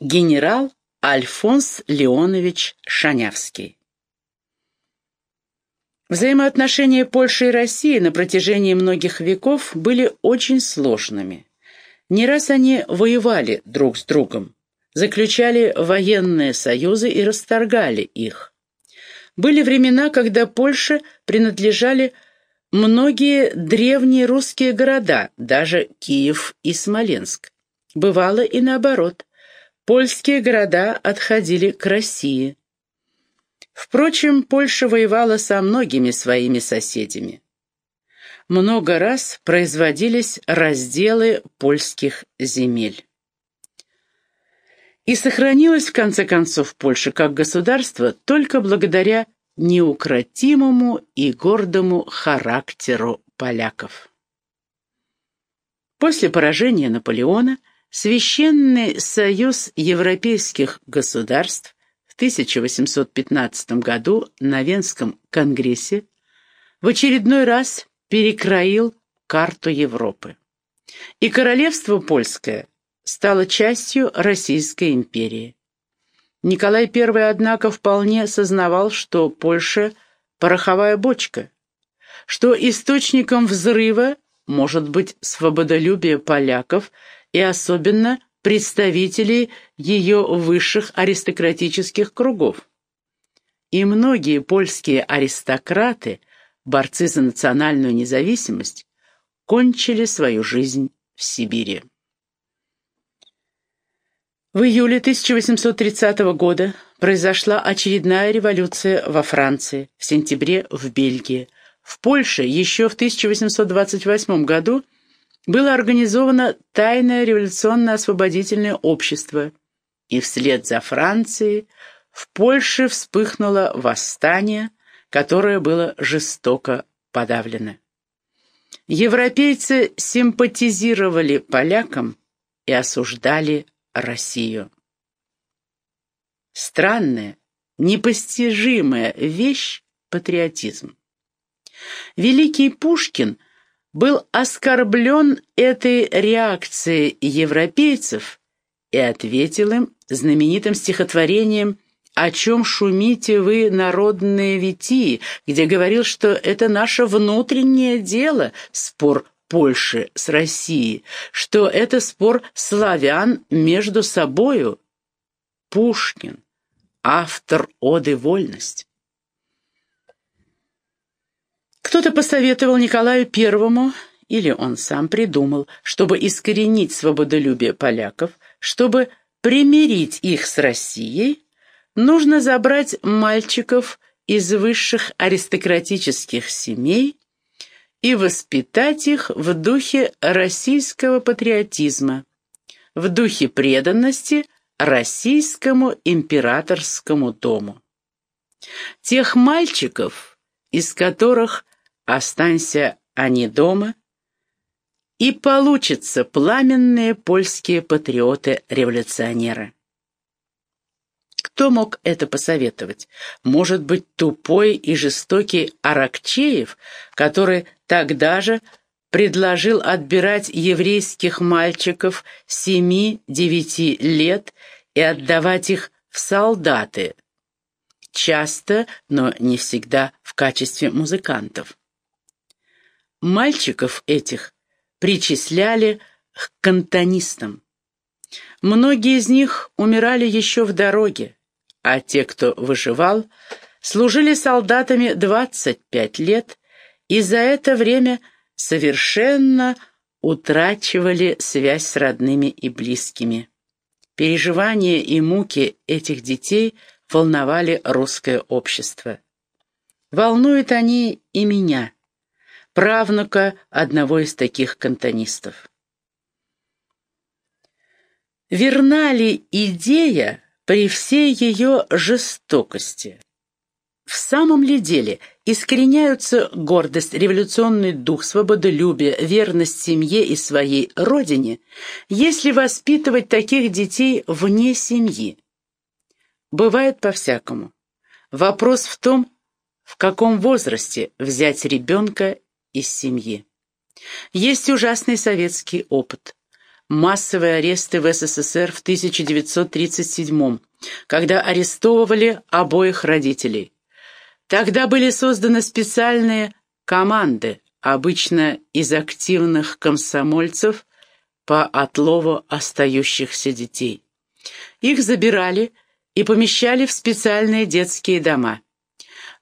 Генерал Альфонс Леонович Шанявский Взаимоотношения Польши и России на протяжении многих веков были очень сложными. Не раз они воевали друг с другом, заключали военные союзы и расторгали их. Были времена, когда Польше принадлежали многие древние русские города, даже Киев и Смоленск. Бывало и наоборот. Польские города отходили к России. Впрочем, Польша воевала со многими своими соседями. Много раз производились разделы польских земель. И сохранилась, в конце концов, Польша как государство только благодаря неукротимому и гордому характеру поляков. После поражения Наполеона Священный союз европейских государств в 1815 году на Венском конгрессе в очередной раз перекроил карту Европы. И королевство польское стало частью Российской империи. Николай I, однако, вполне сознавал, что Польша – пороховая бочка, что источником взрыва может быть свободолюбие поляков и особенно представителей ее высших аристократических кругов. И многие польские аристократы, борцы за национальную независимость, кончили свою жизнь в Сибири. В июле 1830 года произошла очередная революция во Франции, в сентябре в Бельгии. В Польше еще в 1828 году было организовано тайное революционно-освободительное общество, и вслед за Францией в Польше вспыхнуло восстание, которое было жестоко подавлено. Европейцы симпатизировали полякам и осуждали Россию. Странная, непостижимая вещь — патриотизм. Великий Пушкин был оскорблен этой реакцией европейцев и ответил им знаменитым стихотворением «О чем шумите вы, народные витии», где говорил, что это наше внутреннее дело, спор Польши с Россией, что это спор славян между собою. Пушкин, автор «Оды вольность». Кто-то посоветовал Николаю Первому, или он сам придумал, чтобы искоренить свободолюбие поляков, чтобы примирить их с Россией, нужно забрать мальчиков из высших аристократических семей и воспитать их в духе российского патриотизма, в духе преданности российскому императорскому дому. Тех мальчиков, из которых останься они дома, и получатся пламенные польские патриоты-революционеры. Кто мог это посоветовать? Может быть, тупой и жестокий Аракчеев, который тогда же предложил отбирать еврейских мальчиков семи-девяти лет и отдавать их в солдаты, часто, но не всегда в качестве музыкантов. Мальчиков этих причисляли к кантонистам. Многие из них умирали еще в дороге, а те, кто выживал, служили солдатами 25 лет и за это время совершенно утрачивали связь с родными и близкими. Переживания и муки этих детей волновали русское общество. Волнуют они и меня, правнука одного из таких кантонистов. Верна ли идея при всей ее жестокости? В самом ли деле искореняются гордость, революционный дух, свободолюбие, верность семье и своей родине, если воспитывать таких детей вне семьи? Бывает по-всякому. Вопрос в том, в каком возрасте взять ребенка из семьи. Есть ужасный советский опыт. массовые аресты в СССР в 1937 когда арестовывали обоих родителей. Тогда были созданы специальные команды, обычно из активных комсомольцев, по отлову остающихся детей. Их забирали и помещали в специальные детские дома.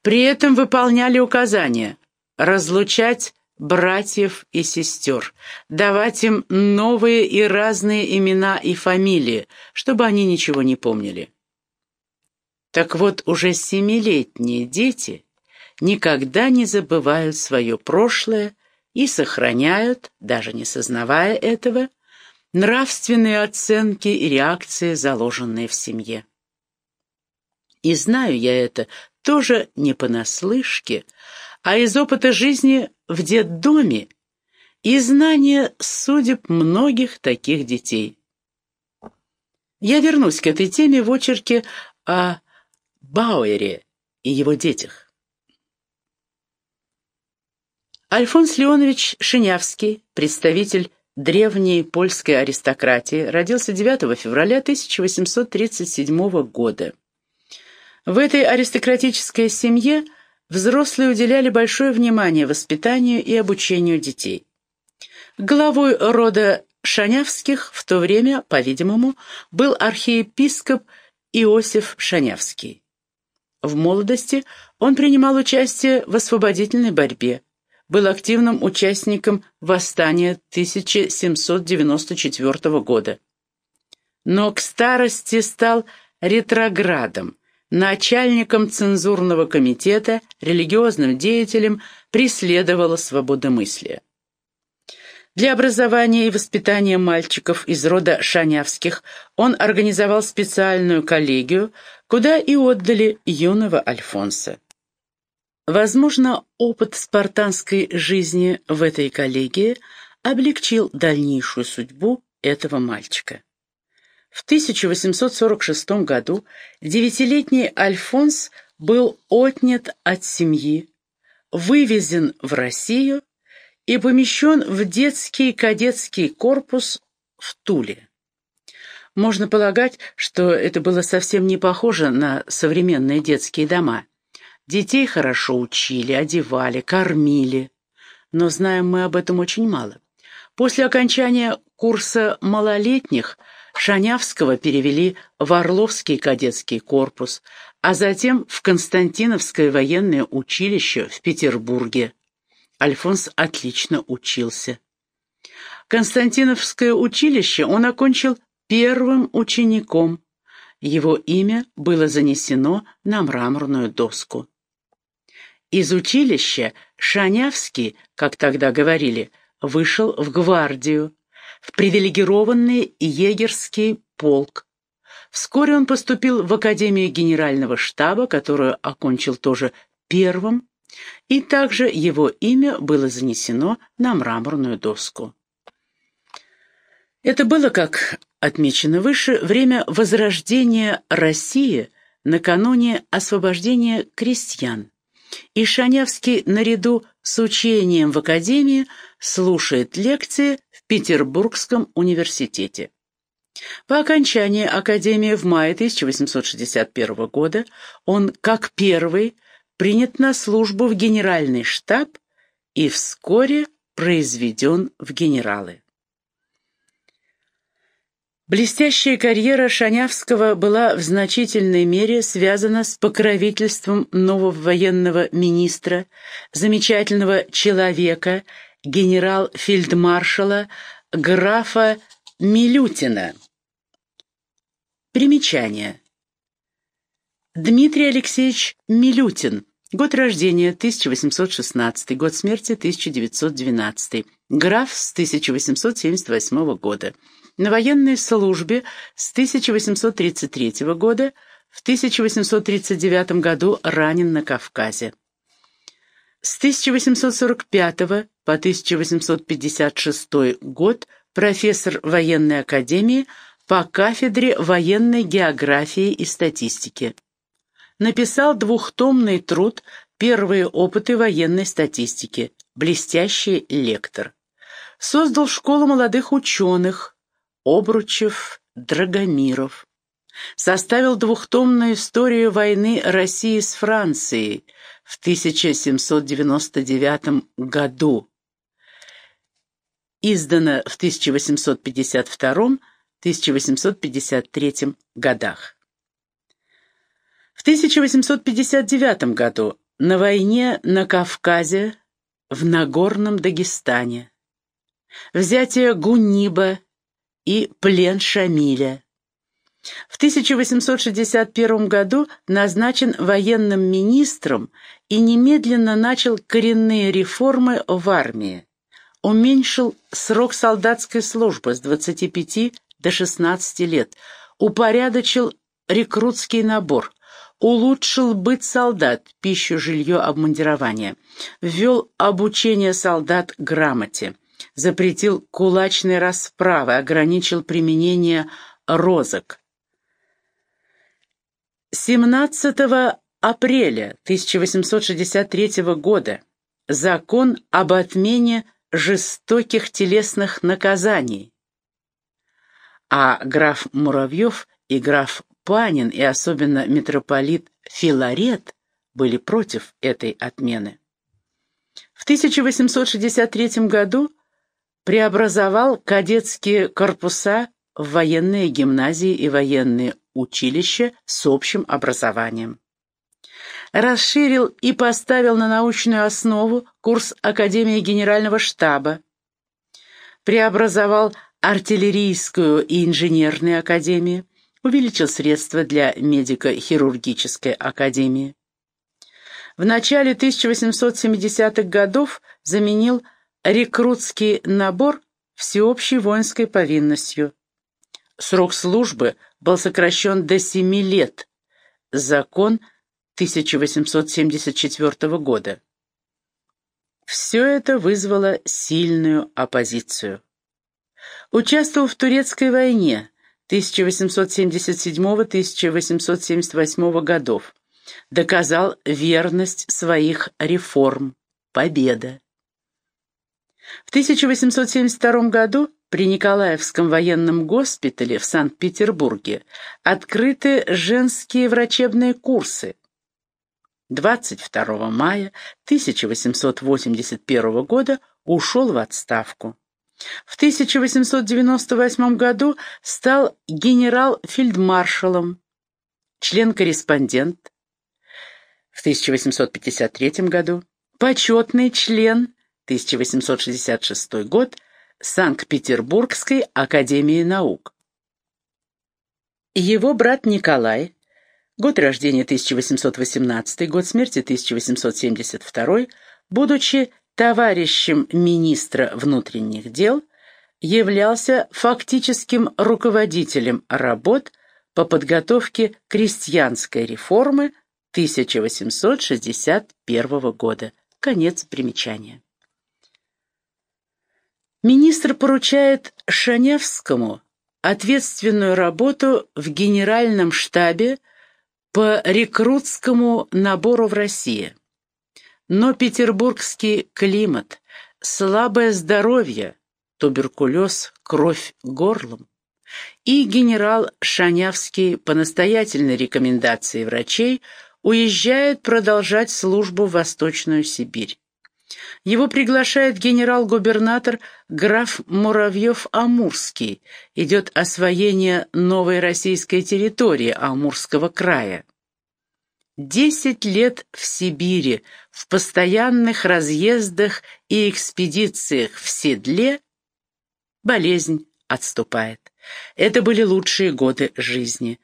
При этом выполняли указания разлучать братьев и сестер, давать им новые и разные имена и фамилии, чтобы они ничего не помнили. Так вот, уже семилетние дети никогда не забывают свое прошлое и сохраняют, даже не сознавая этого, нравственные оценки и реакции, заложенные в семье. И знаю я это тоже не понаслышке, а из опыта жизни в детдоме и знания судеб многих таких детей. Я вернусь к этой теме в очерке о Бауэре и его детях. Альфонс Леонович Шинявский, представитель древней польской аристократии, родился 9 февраля 1837 года. В этой аристократической семье взрослые уделяли большое внимание воспитанию и обучению детей. Главой рода Шанявских в то время, по-видимому, был архиепископ Иосиф Шанявский. В молодости он принимал участие в освободительной борьбе, был активным участником восстания 1794 года. Но к старости стал ретроградом, начальником цензурного комитета, религиозным деятелем, преследовала свободомыслие. Для образования и воспитания мальчиков из рода Шанявских он организовал специальную коллегию, куда и отдали юного Альфонса. Возможно, опыт спартанской жизни в этой коллегии облегчил дальнейшую судьбу этого мальчика. В 1846 году девятилетний Альфонс был отнят от семьи, вывезен в Россию и помещен в детский кадетский корпус в Туле. Можно полагать, что это было совсем не похоже на современные детские дома. Детей хорошо учили, одевали, кормили. Но знаем мы об этом очень мало. После окончания курса малолетних Шанявского перевели в Орловский кадетский корпус, а затем в Константиновское военное училище в Петербурге. Альфонс отлично учился. Константиновское училище он окончил первым учеником. Его имя было занесено на мраморную доску. Из училища Шанявский, как тогда говорили, вышел в гвардию, в привилегированный егерский полк. Вскоре он поступил в Академию генерального штаба, которую окончил тоже первым, и также его имя было занесено на мраморную доску. Это было, как отмечено выше, время возрождения России накануне освобождения крестьян. И Шанявский наряду с учением в академии слушает лекции в Петербургском университете. По окончании академии в мае 1861 года он, как первый, принят на службу в генеральный штаб и вскоре произведен в генералы. Блестящая карьера Шанявского была в значительной мере связана с покровительством нового военного министра, замечательного человека, генерал-фельдмаршала графа Милютина. Примечание. Дмитрий Алексеевич Милютин. Год рождения 1816, год смерти 1912. Граф с 1878 года на военной службе с 1833 года, в 1839 году ранен на Кавказе. С 1845 по 1856 год профессор военной академии по кафедре военной географии и статистики. Написал двухтомный труд «Первые опыты военной статистики», блестящий лектор. Создал школу молодых ученых, Обручев, Драгомиров. Составил двухтомную историю войны России с Францией в 1799 году. Издано в 1852-1853 годах. В 1859 году на войне на Кавказе, в Нагорном Дагестане, взятие Гуниба и плен Шамиля. В 1861 году назначен военным министром и немедленно начал коренные реформы в армии. Уменьшил срок солдатской службы с 25 до 16 лет, упорядочил рекрутский набор, улучшил быт солдат, пищу, жилье, обмундирование, ввел обучение солдат грамоте, запретил кулачные расправы, ограничил применение розок. 17 апреля 1863 года закон об отмене жестоких телесных наказаний, а граф Муравьев и граф Панин и особенно митрополит Филарет были против этой отмены. В 1863 году преобразовал кадетские корпуса в военные гимназии и военные училища с общим образованием. Расширил и поставил на научную основу курс Академии Генерального штаба. Преобразовал артиллерийскую и инженерные академии, увеличил средства для медико-хирургической академии. В начале 1870-х годов заменил рекрутский набор всеобщей воинской повинностью. Срок службы был сокращен до семи лет. Закон 1874 года. Все это вызвало сильную оппозицию. Участвовал в Турецкой войне 1877-1878 годов. Доказал верность своих реформ. Победа. В 1872 году при Николаевском военном госпитале в Санкт-Петербурге открыты женские врачебные курсы. 22 мая 1881 года ушел в отставку. В 1898 году стал генерал-фельдмаршалом, член-корреспондент. В 1853 году почетный член 1866 год Санкт-Петербургской академии наук. Его брат Николай, год рождения 1818, год смерти 1872, будучи товарищем министра внутренних дел, являлся фактическим руководителем работ по подготовке крестьянской реформы 1861 года. Конец примечания. Министр поручает Шаневскому ответственную работу в Генеральном штабе по рекрутскому набору в России. Но петербургский климат, слабое здоровье, туберкулез, кровь горлом и генерал Шанявский по настоятельной рекомендации врачей уезжает продолжать службу в Восточную Сибирь. Его приглашает генерал-губернатор граф Муравьев-Амурский. Идет освоение новой российской территории Амурского края. Десять лет в Сибири, в постоянных разъездах и экспедициях в седле, болезнь отступает. Это были лучшие годы жизни.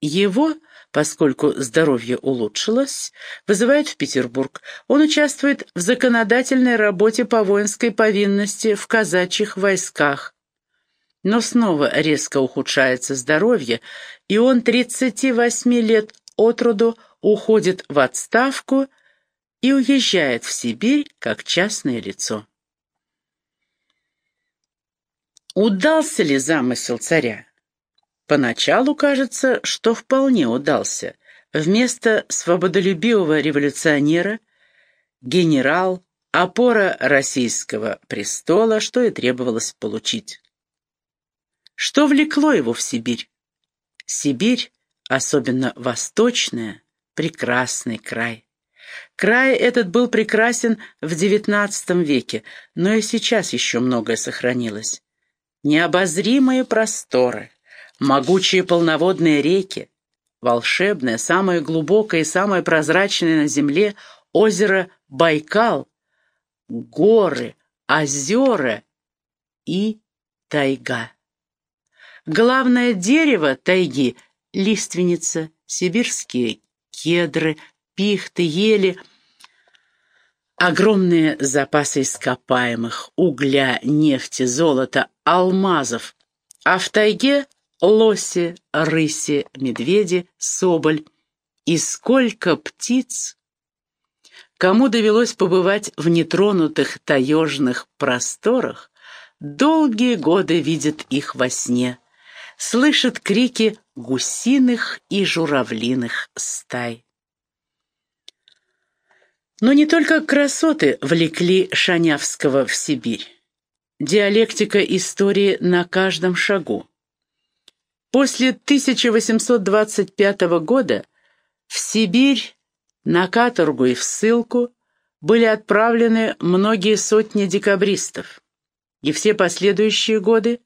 Его поскольку здоровье улучшилось, вызывает в Петербург. Он участвует в законодательной работе по воинской повинности в казачьих войсках. Но снова резко ухудшается здоровье, и он 38 лет от роду уходит в отставку и уезжает в Сибирь как частное лицо. Удался ли замысел царя? Поначалу кажется, что вполне удался. Вместо свободолюбивого революционера генерал, опора российского престола, что и требовалось получить. Что влекло его в Сибирь? Сибирь, особенно восточная, прекрасный край. Край этот был прекрасен в XIX веке, но и сейчас еще многое сохранилось. Необозримые просторы, могучие полноводные реки, волшебное, самое глубокое и самое прозрачное на земле озеро Байкал, горы, озера и тайга. Главное дерево тайги — лиственница, сибирские кедры, пихты, ели, огромные запасы ископаемых, угля, нефти, золота, алмазов, а в тайге лоси, рыси, медведи, соболь. И сколько птиц! Кому довелось побывать в нетронутых таежных просторах, долгие годы видят их во сне, слышат крики гусиных и журавлиных стай. Но не только красоты влекли Шанявского в Сибирь. Диалектика истории на каждом шагу. После 1825 года в Сибирь на каторгу и в ссылку были отправлены многие сотни декабристов, и все последующие годы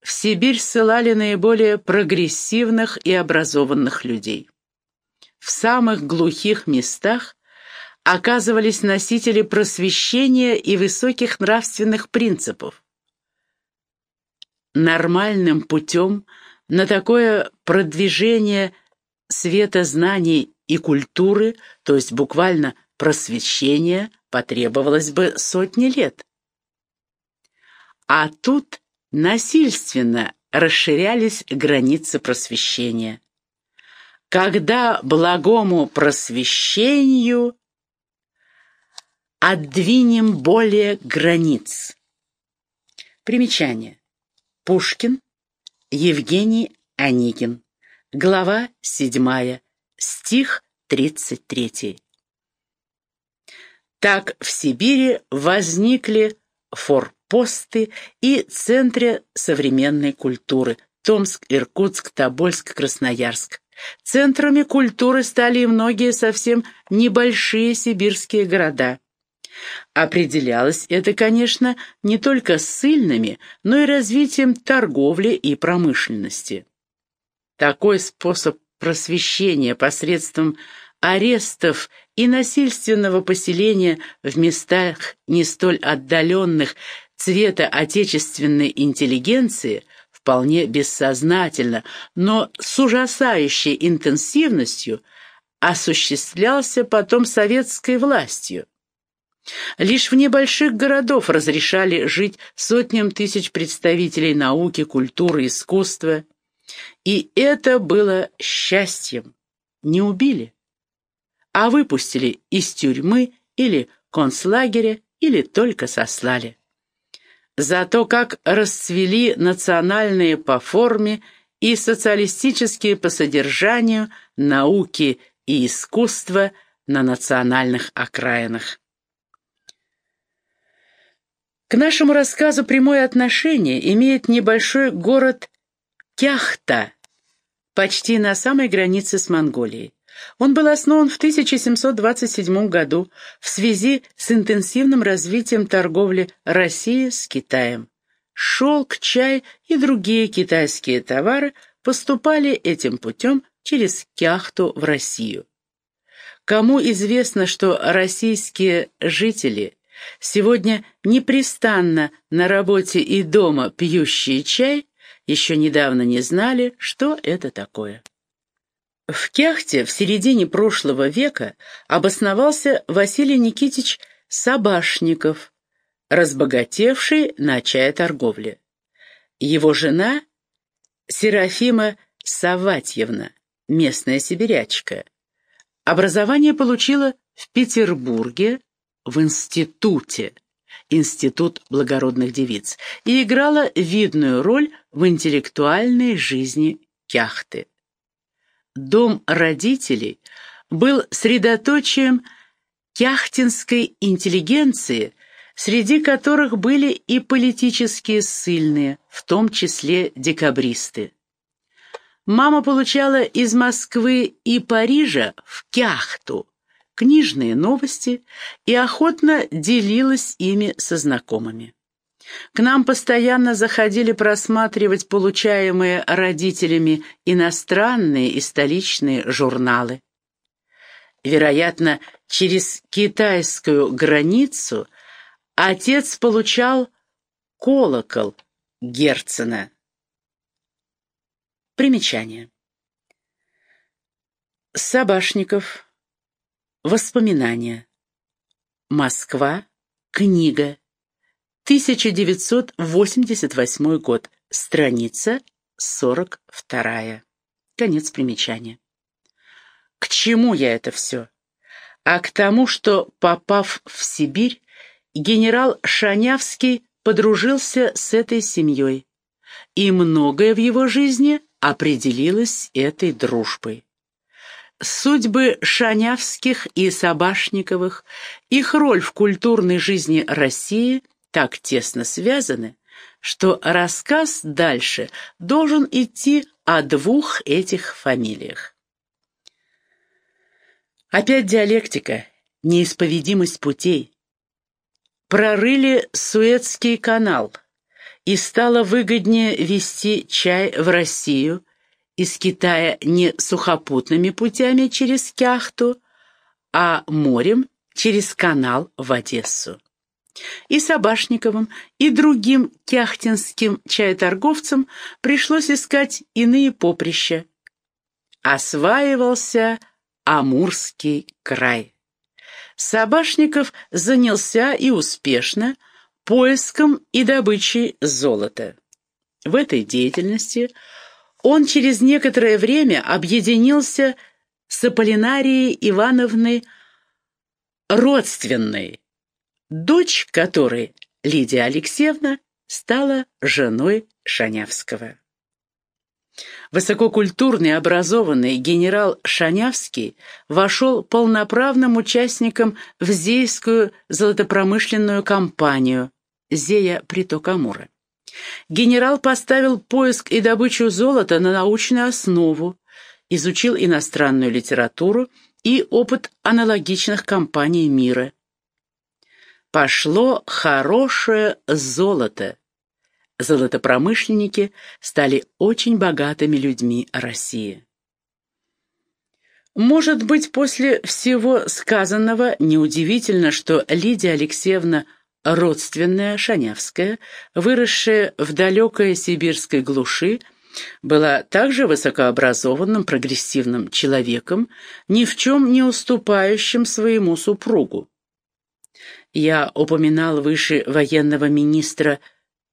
в Сибирь ссылали наиболее прогрессивных и образованных людей. В самых глухих местах оказывались носители просвещения и высоких нравственных принципов. Нормальным путем на такое продвижение света знаний и культуры, то есть буквально просвещения, потребовалось бы сотни лет. А тут насильственно расширялись границы просвещения. Когда благому просвещению Отдвинем более границ. Примечание. Пушкин, Евгений Онегин. Глава 7. Стих 33. Так в Сибири возникли форпосты и центры современной культуры Томск, Иркутск, Тобольск, Красноярск. Центрами культуры стали и многие совсем небольшие сибирские города. Определялось это, конечно, не только ссыльными, но и развитием торговли и промышленности. Такой способ просвещения посредством арестов и насильственного поселения в местах не столь отдаленных цвета отечественной интеллигенции вполне бессознательно, но с ужасающей интенсивностью осуществлялся потом советской властью. Лишь в небольших городов разрешали жить сотням тысяч представителей науки, культуры, искусства. И это было счастьем. Не убили, а выпустили из тюрьмы или концлагеря, или только сослали. Зато как расцвели национальные по форме и социалистические по содержанию науки и искусства на национальных окраинах. К нашему рассказу прямое отношение имеет небольшой город Кяхта, почти на самой границе с Монголией. Он был основан в 1727 году в связи с интенсивным развитием торговли России с Китаем. Шелк, чай и другие китайские товары поступали этим путем через Кяхту в Россию. Кому известно, что российские жители – сегодня непрестанно на работе и дома пьющие чай, еще недавно не знали, что это такое. В Кяхте в середине прошлого века обосновался Василий Никитич Сабашников, разбогатевший на чаеторговле. Его жена Серафима Саватьевна, местная сибирячка. Образование получила в Петербурге, в институте, Институт благородных девиц, и играла видную роль в интеллектуальной жизни Кяхты. Дом родителей был средоточием кяхтинской интеллигенции среди которых были и политические ссыльные, в том числе декабристы. Мама получала из Москвы и Парижа в Кяхту книжные новости и охотно делилась ими со знакомыми. К нам постоянно заходили просматривать получаемые родителями иностранные и столичные журналы. Вероятно, через китайскую границу отец получал колокол Герцена. Примечание. Сабашников. Воспоминания. Москва. Книга. 1988 год. Страница 42. Конец примечания. К чему я это все? А к тому, что, попав в Сибирь, генерал Шанявский подружился с этой семьей, и многое в его жизни определилось этой дружбой. Судьбы Шанявских и Собашниковых, их роль в культурной жизни России так тесно связаны, что рассказ дальше должен идти о двух этих фамилиях. Опять диалектика, неисповедимость путей. Прорыли Суэцкий канал, и стало выгоднее везти чай в Россию из Китая не сухопутными путями через Кяхту, а морем через канал в Одессу. И Собашниковым, и другим кяхтинским чаеторговцам пришлось искать иные поприща. Осваивался Амурский край. Собашников занялся и успешно поиском и добычей золота. В этой деятельности он через некоторое время объединился с Аполлинарией Ивановной родственной, дочь которой, Лидия Алексеевна, стала женой Шанявского. Высококультурный образованный генерал Шанявский вошел полноправным участником в Зейскую золотопромышленную компанию Зея приток Амура. Генерал поставил поиск и добычу золота на научную основу, изучил иностранную литературу и опыт аналогичных компаний мира. Пошло хорошее золото. Золотопромышленники стали очень богатыми людьми России. Может быть, после всего сказанного неудивительно, что Лидия Алексеевна родственная Шанявская, выросшая в далекой сибирской глуши, была также высокообразованным прогрессивным человеком, ни в чем не уступающим своему супругу. Я упоминал выше военного министра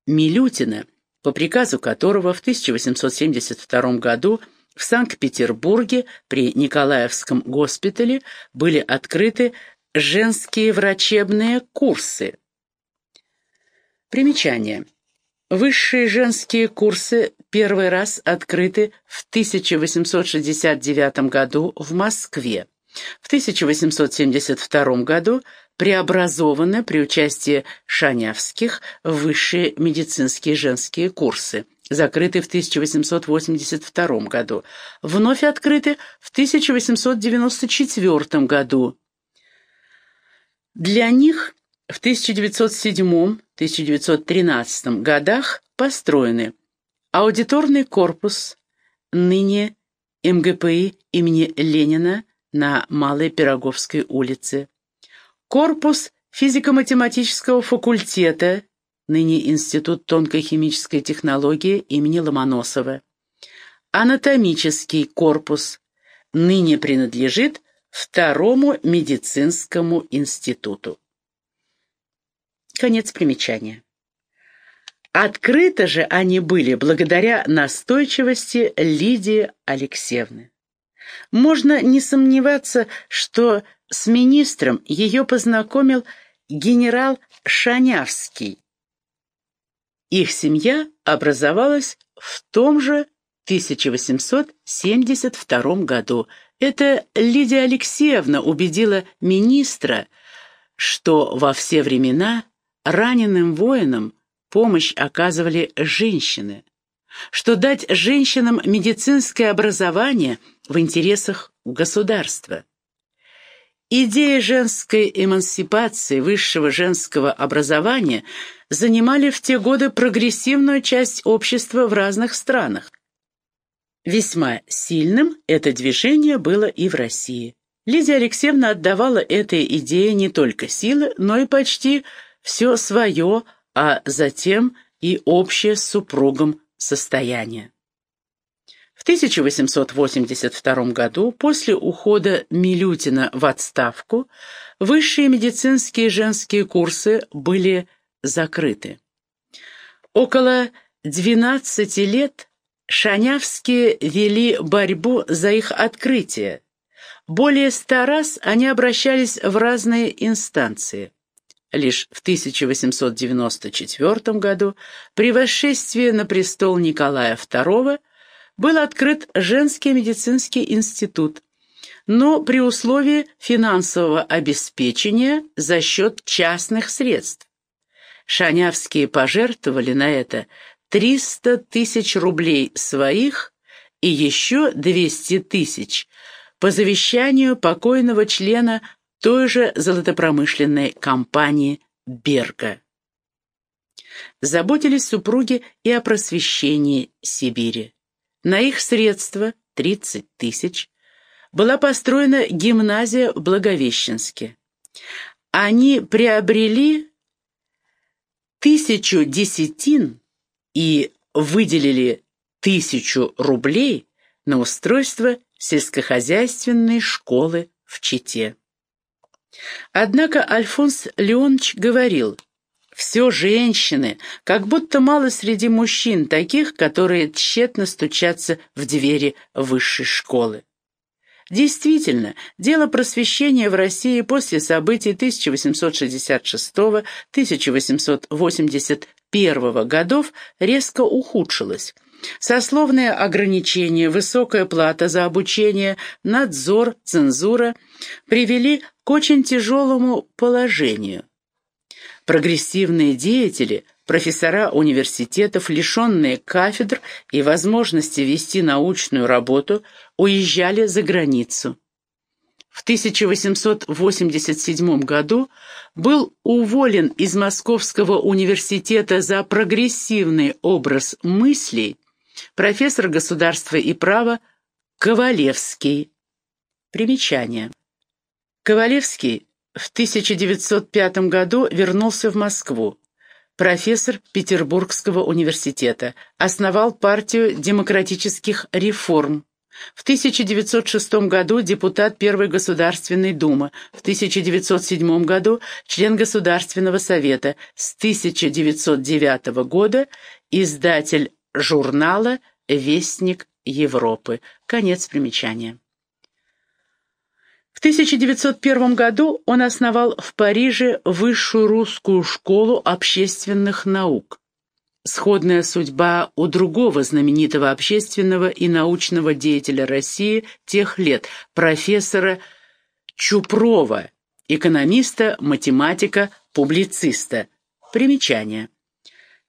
Милютина, по приказу которого в 1872 году в Санкт-Петербурге при Николаевском госпитале были открыты женские врачебные курсы. Примечание. Высшие женские курсы первый раз открыты в 1869 году в Москве. В 1872 году преобразованы при участии Шанявских высшие медицинские женские курсы, закрыты в 1882 году, вновь открыты в 1894 году. Для них в 1907-1913 годах построены аудиторный корпус, ныне МГПИ имени Ленина на Малой Пироговской улице, корпус физико-математического факультета, ныне Институт тонкой химической технологии имени Ломоносова, анатомический корпус, ныне принадлежит Второму медицинскому институту. Конец примечания. Открыты же они были благодаря настойчивости Лидии Алексеевны. Можно не сомневаться, что с министром ее познакомил генерал Шанявский. Их семья образовалась в том же 1872 году. Это Лидия Алексеевна убедила министра, что во все времена раненым воинам помощь оказывали женщины, что дать женщинам медицинское образование в интересах государства. Идеи женской эмансипации, высшего женского образования занимали в те годы прогрессивную часть общества в разных странах. Весьма сильным это движение было и в России. Лидия Алексеевна отдавала этой идее не только силы, но и почти все свое, а затем и общее с супругом состояние. В 1882 году, после ухода Милютина в отставку, высшие медицинские женские курсы были закрыты. Около 12 лет Шанявские вели борьбу за их открытие. Более ста раз они обращались в разные инстанции. Лишь в 1894 году при восшествии на престол Николая II был открыт женский медицинский институт, но при условии финансового обеспечения за счет частных средств. Шанявские пожертвовали на это 300 тысяч рублей своих и еще 200 тысяч по завещанию покойного члена той же золотопромышленной компании Берга. Заботились супруги и о просвещении Сибири. На их средства, 30 тысяч, была построена гимназия в Благовещенске. Они приобрели тысячу десятин и выделили тысячу рублей на устройство сельскохозяйственной школы в Чите. Однако Альфонс Леонович говорил, все женщины, как будто мало среди мужчин таких, которые тщетно стучатся в двери высшей школы. Действительно, дело просвещения в России после событий 1866-1881 годов резко ухудшилось. Сословные ограничения, высокая плата за обучение, надзор, цензура привели к очень тяжелому положению. Прогрессивные деятели, профессора университетов, лишенные кафедр и возможности вести научную работу, уезжали за границу. В 1887 году был уволен из Московского университета за прогрессивный образ мыслей профессор государства и права Ковалевский. Примечание. Ковалевский в 1905 году вернулся в Москву. Профессор Петербургского университета. Основал партию демократических реформ. В 1906 году депутат Первой Государственной Думы, в 1907 году член Государственного Совета, с 1909 года издатель журнала «Вестник Европы». Конец примечания. В 1901 году он основал в Париже Высшую русскую школу общественных наук. Сходная судьба у другого знаменитого общественного и научного деятеля России тех лет, профессора Чупрова, экономиста, математика, публициста. Примечание.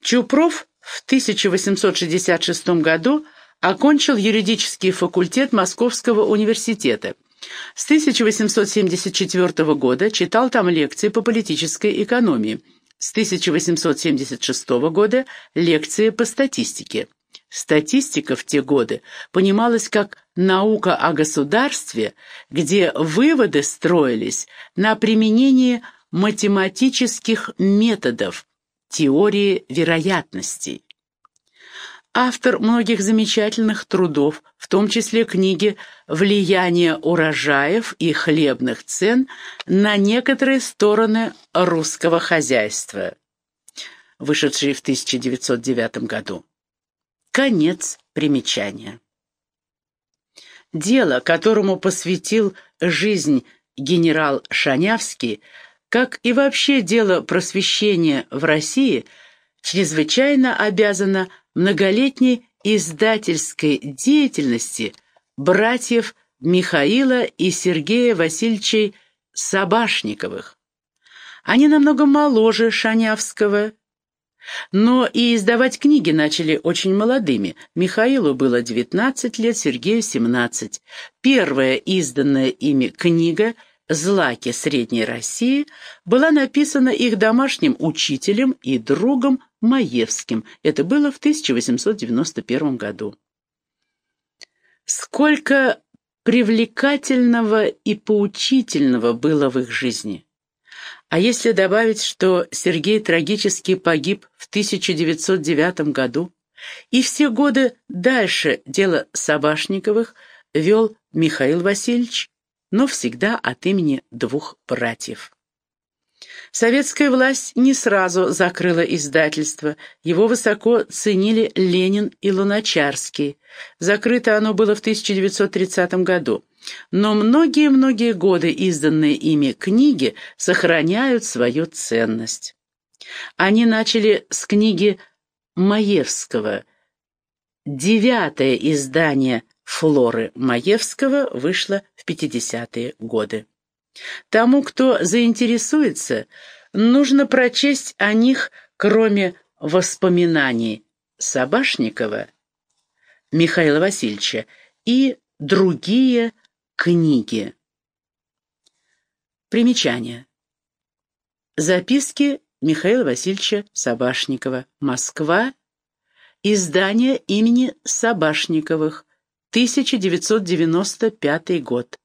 Чупров в 1866 году окончил юридический факультет Московского университета – с 1874 года читал там лекции по политической экономии. С 1876 года лекции по статистике. Статистика в те годы понималась как наука о государстве, где выводы строились на применении математических методов, теории вероятностей автор многих замечательных трудов, в том числе книги «Влияние урожаев и хлебных цен на некоторые стороны русского хозяйства», вышедшие в 1909 году. Конец примечания. Дело, которому посвятил жизнь генерал Шанявский, как и вообще дело просвещения в России, чрезвычайно обязано многолетней издательской деятельности братьев Михаила и Сергея Васильевичей Собашниковых. Они намного моложе Шанявского, но и издавать книги начали очень молодыми. Михаилу было 19 лет, Сергею 17. Первая изданная ими книга «Злаки Средней России» была написана их домашним учителем и другом Маевским. Это было в 1891 году. Сколько привлекательного и поучительного было в их жизни. А если добавить, что Сергей трагически погиб в 1909 году, и все годы дальше дело Собашниковых вел Михаил Васильевич, но всегда от имени двух братьев. Советская власть не сразу закрыла издательство, его высоко ценили Ленин и Луначарский. Закрыто оно было в 1930 году. Но многие-многие годы изданные ими книги сохраняют свою ценность. Они начали с книги Маевского. Девятое издание «Флоры» Маевского вышло в 50-е годы. Тому, кто заинтересуется, нужно прочесть о них, кроме воспоминаний Собашникова, Михаила Васильевича и другие книги. Примечание. Записки Михаила Васильевича Собашникова. Москва. Издание имени Собашниковых. 1995 год.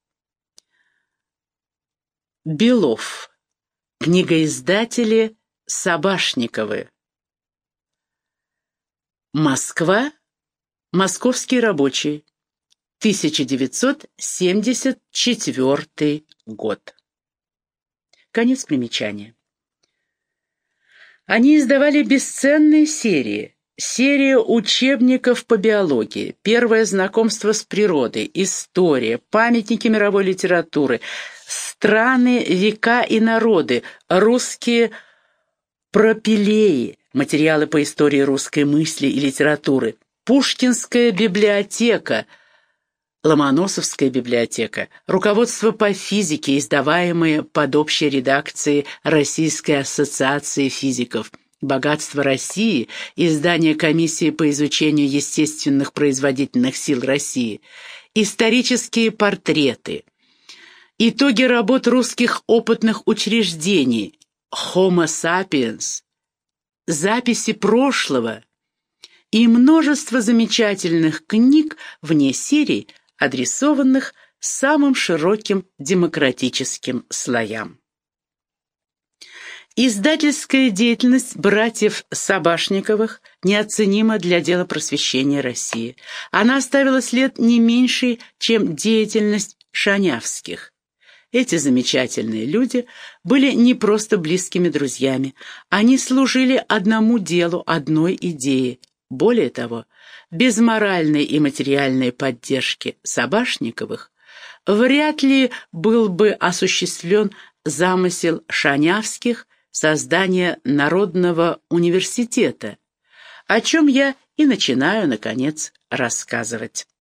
Белов. Книгоиздатели Собашниковы. Москва. Московский рабочий. 1974 год. Конец примечания. Они издавали бесценные серии. Серия учебников по биологии, первое знакомство с природой, история, памятники мировой литературы, страны, века и народы, русские пропилеи, материалы по истории русской мысли и литературы, Пушкинская библиотека, Ломоносовская библиотека, руководство по физике, издаваемое под общей редакцией Российской ассоциации физиков, «Богатство России», издание Комиссии по изучению естественных производительных сил России, исторические портреты – Итоги работ русских опытных учреждений Homo sapiens, записи прошлого и множество замечательных книг вне серий, адресованных самым широким демократическим слоям. Издательская деятельность братьев Собашниковых неоценима для дела просвещения России. Она оставила след не меньший, чем деятельность Шанявских. Эти замечательные люди были не просто близкими друзьями, они служили одному делу, одной идее. Более того, без моральной и материальной поддержки Собашниковых вряд ли был бы осуществлен замысел Шанявских создания Народного университета, о чем я и начинаю, наконец, рассказывать.